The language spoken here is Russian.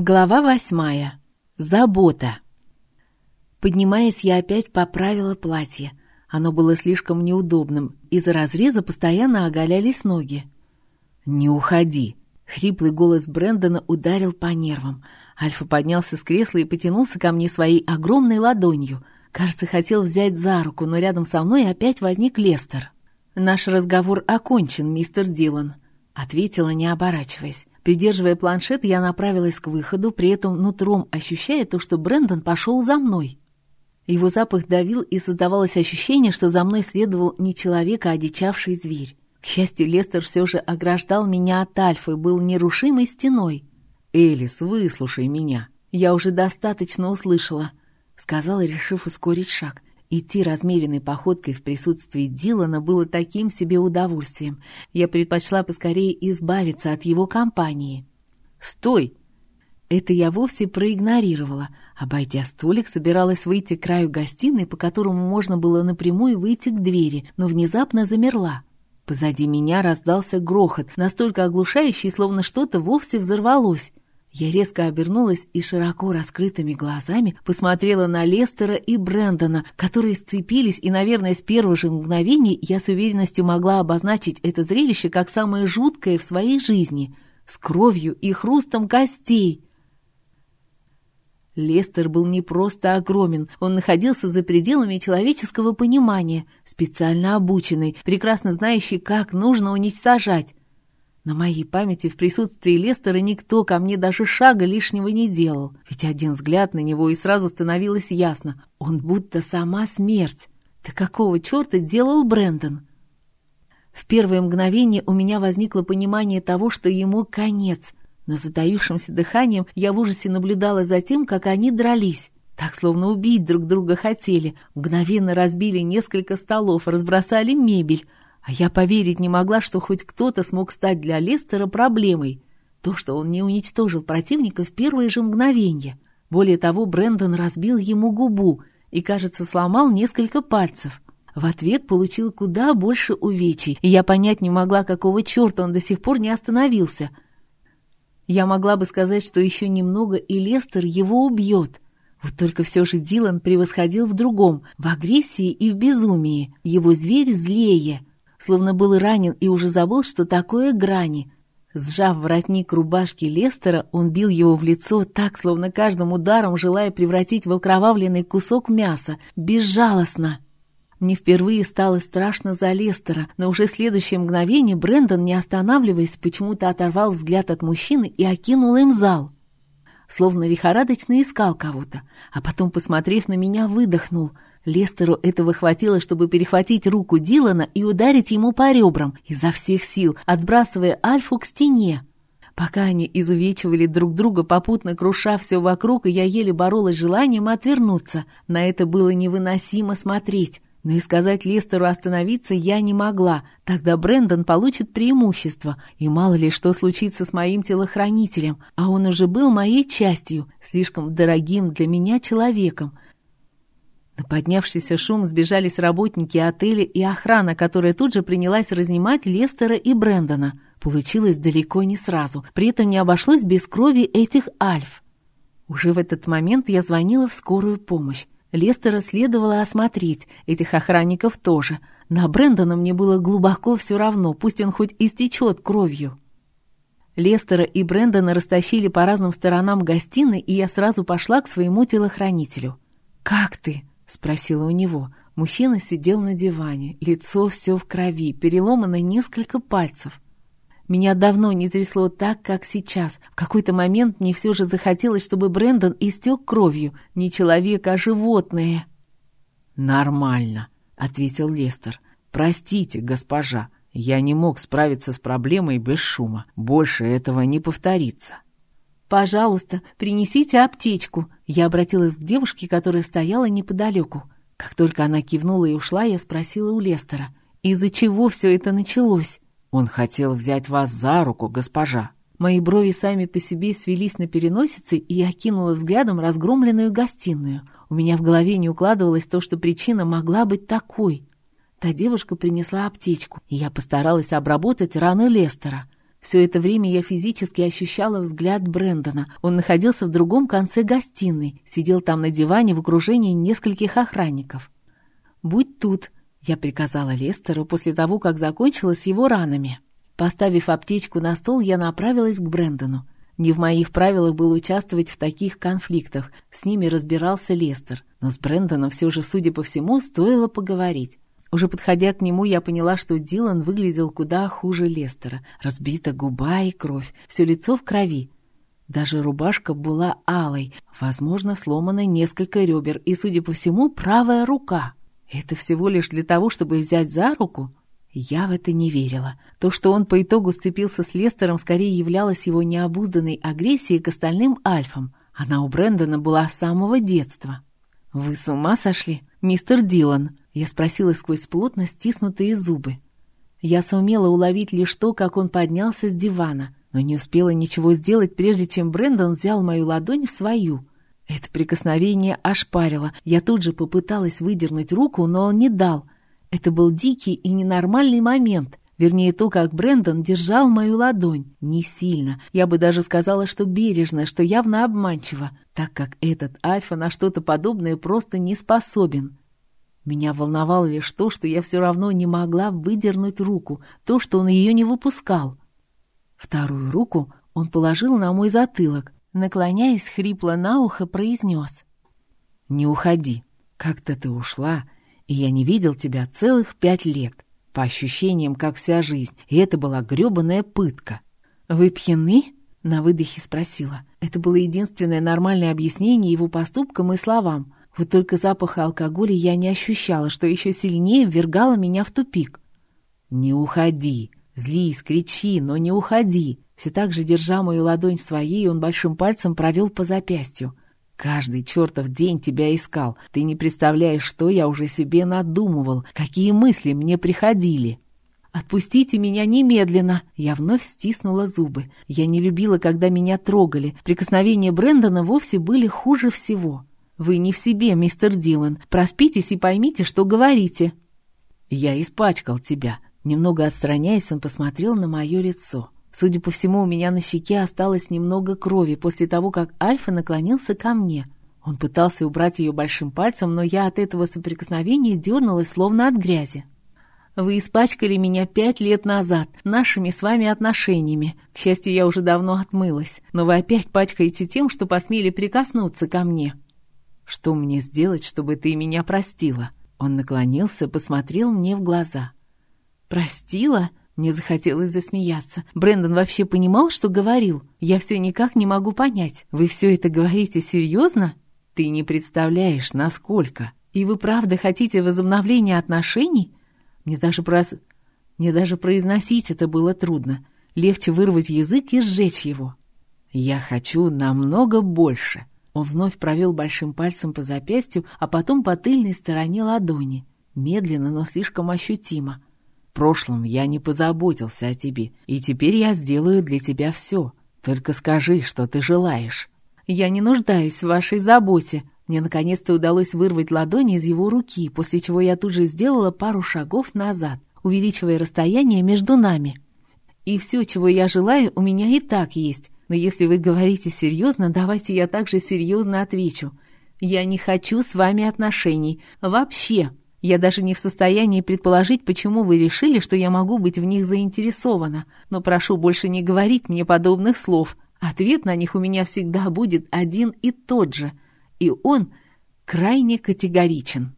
Глава восьмая. Забота. Поднимаясь, я опять поправила платье. Оно было слишком неудобным, из-за разреза постоянно оголялись ноги. «Не уходи!» Хриплый голос Брэндона ударил по нервам. Альфа поднялся с кресла и потянулся ко мне своей огромной ладонью. Кажется, хотел взять за руку, но рядом со мной опять возник Лестер. «Наш разговор окончен, мистер Дилан», — ответила, не оборачиваясь. Придерживая планшет, я направилась к выходу, при этом нутром ощущая то, что Брэндон пошел за мной. Его запах давил, и создавалось ощущение, что за мной следовал не человек, а одичавший зверь. К счастью, Лестер все же ограждал меня от Альфы, был нерушимой стеной. «Элис, выслушай меня». «Я уже достаточно услышала», — сказала, решив ускорить шаг. Идти размеренной походкой в присутствии Дилана было таким себе удовольствием. Я предпочла поскорее избавиться от его компании. «Стой!» Это я вовсе проигнорировала. Обойдя столик, собиралась выйти к краю гостиной, по которому можно было напрямую выйти к двери, но внезапно замерла. Позади меня раздался грохот, настолько оглушающий, словно что-то вовсе взорвалось. Я резко обернулась и широко раскрытыми глазами посмотрела на Лестера и Брэндона, которые сцепились, и, наверное, с первого же мгновения я с уверенностью могла обозначить это зрелище как самое жуткое в своей жизни, с кровью и хрустом костей. Лестер был не просто огромен, он находился за пределами человеческого понимания, специально обученный, прекрасно знающий, как нужно уничтожать. На моей памяти в присутствии Лестера никто ко мне даже шага лишнего не делал, ведь один взгляд на него и сразу становилось ясно, он будто сама смерть. Да какого черта делал Брэндон? В первое мгновение у меня возникло понимание того, что ему конец, но затаившимся дыханием я в ужасе наблюдала за тем, как они дрались. Так, словно убить друг друга хотели, мгновенно разбили несколько столов, разбросали мебель, а я поверить не могла, что хоть кто-то смог стать для Лестера проблемой. То, что он не уничтожил противника в первые же мгновения. Более того, Брэндон разбил ему губу и, кажется, сломал несколько пальцев. В ответ получил куда больше увечий, и я понять не могла, какого черта он до сих пор не остановился. Я могла бы сказать, что еще немного, и Лестер его убьет. Вот только все же Дилан превосходил в другом, в агрессии и в безумии. Его зверь злее — словно был ранен и уже забыл, что такое грани. Сжав воротник рубашки Лестера, он бил его в лицо так, словно каждым ударом желая превратить в окровавленный кусок мяса, безжалостно. Мне впервые стало страшно за Лестера, но уже в следующее мгновение Брэндон, не останавливаясь, почему-то оторвал взгляд от мужчины и окинул им зал. Словно лихорадочно искал кого-то, а потом, посмотрев на меня, выдохнул — Лестеру этого хватило, чтобы перехватить руку Дилана и ударить ему по ребрам изо всех сил, отбрасывая Альфу к стене. Пока они изувечивали друг друга, попутно круша все вокруг, и я еле боролась с желанием отвернуться. На это было невыносимо смотреть. Но и сказать Лестеру остановиться я не могла. Тогда Брэндон получит преимущество, и мало ли что случится с моим телохранителем. А он уже был моей частью, слишком дорогим для меня человеком. На поднявшийся шум сбежались работники отеля и охрана, которая тут же принялась разнимать Лестера и Брэндона. Получилось далеко не сразу. При этом не обошлось без крови этих альф. Уже в этот момент я звонила в скорую помощь. Лестера следовало осмотреть, этих охранников тоже. На Брэндона мне было глубоко все равно, пусть он хоть истечет кровью. Лестера и Брэндона растащили по разным сторонам гостиной, и я сразу пошла к своему телохранителю. «Как ты?» — спросила у него. Мужчина сидел на диване, лицо все в крови, переломано несколько пальцев. Меня давно не трясло так, как сейчас. В какой-то момент мне все же захотелось, чтобы Брэндон истек кровью. Не человек, а животное. «Нормально», — ответил Лестер. «Простите, госпожа, я не мог справиться с проблемой без шума. Больше этого не повторится». «Пожалуйста, принесите аптечку», — я обратилась к девушке, которая стояла неподалеку. Как только она кивнула и ушла, я спросила у Лестера, из-за чего все это началось? «Он хотел взять вас за руку, госпожа». Мои брови сами по себе свелись на переносице, и я кинула взглядом разгромленную гостиную. У меня в голове не укладывалось то, что причина могла быть такой. Та девушка принесла аптечку, и я постаралась обработать раны Лестера. Все это время я физически ощущала взгляд Брэндона. Он находился в другом конце гостиной, сидел там на диване в окружении нескольких охранников. «Будь тут», — я приказала Лестеру после того, как закончила с его ранами. Поставив аптечку на стол, я направилась к Брэндону. Не в моих правилах было участвовать в таких конфликтах. С ними разбирался Лестер. Но с Брэндоном все же, судя по всему, стоило поговорить. Уже подходя к нему, я поняла, что Дилан выглядел куда хуже Лестера. Разбита губа и кровь, все лицо в крови. Даже рубашка была алой, возможно, сломано несколько ребер, и, судя по всему, правая рука. Это всего лишь для того, чтобы взять за руку? Я в это не верила. То, что он по итогу сцепился с Лестером, скорее являлось его необузданной агрессией к остальным альфам. Она у Брэндона была с самого детства. «Вы с ума сошли, мистер Дилан?» Я спросила сквозь плотно стиснутые зубы. Я сумела уловить лишь то, как он поднялся с дивана, но не успела ничего сделать, прежде чем Брэндон взял мою ладонь в свою. Это прикосновение ошпарило. Я тут же попыталась выдернуть руку, но он не дал. Это был дикий и ненормальный момент. Вернее, то, как Брэндон держал мою ладонь. Не сильно. Я бы даже сказала, что бережно, что явно обманчиво, так как этот Альфа на что-то подобное просто не способен. Меня волновало лишь то, что я все равно не могла выдернуть руку, то, что он ее не выпускал. Вторую руку он положил на мой затылок, наклоняясь хрипло на ухо, произнес. «Не уходи. Как-то ты ушла, и я не видел тебя целых пять лет. По ощущениям, как вся жизнь, и это была грёбаная пытка». «Вы пьяны?» — на выдохе спросила. Это было единственное нормальное объяснение его поступкам и словам. Вот только запаха алкоголя я не ощущала, что еще сильнее ввергало меня в тупик. «Не уходи!» Злись, кричи, но не уходи. Все так же, держа мою ладонь в своей, он большим пальцем провел по запястью. Каждый чертов день тебя искал. Ты не представляешь, что я уже себе надумывал, какие мысли мне приходили. «Отпустите меня немедленно!» Я вновь стиснула зубы. Я не любила, когда меня трогали. Прикосновения Брэндона вовсе были хуже всего. «Вы не в себе, мистер Дилан. Проспитесь и поймите, что говорите». «Я испачкал тебя». Немного отстраняясь, он посмотрел на мое лицо. Судя по всему, у меня на щеке осталось немного крови после того, как Альфа наклонился ко мне. Он пытался убрать ее большим пальцем, но я от этого соприкосновения дернулась, словно от грязи. «Вы испачкали меня пять лет назад нашими с вами отношениями. К счастью, я уже давно отмылась, но вы опять пачкаете тем, что посмели прикоснуться ко мне». «Что мне сделать, чтобы ты меня простила?» Он наклонился, посмотрел мне в глаза. «Простила?» Мне захотелось засмеяться. Брэндон вообще понимал, что говорил? Я все никак не могу понять. Вы все это говорите серьезно? Ты не представляешь, насколько. И вы правда хотите возобновления отношений? Мне даже прос... Мне даже произносить это было трудно. Легче вырвать язык и сжечь его. Я хочу намного больше. Он вновь провел большим пальцем по запястью, а потом по тыльной стороне ладони. Медленно, но слишком ощутимо прошлом я не позаботился о тебе, и теперь я сделаю для тебя все. Только скажи, что ты желаешь». «Я не нуждаюсь в вашей заботе». Мне наконец-то удалось вырвать ладони из его руки, после чего я тут же сделала пару шагов назад, увеличивая расстояние между нами. «И все, чего я желаю, у меня и так есть. Но если вы говорите серьезно, давайте я также серьезно отвечу. Я не хочу с вами отношений. Вообще. Я даже не в состоянии предположить, почему вы решили, что я могу быть в них заинтересована, но прошу больше не говорить мне подобных слов. Ответ на них у меня всегда будет один и тот же, и он крайне категоричен.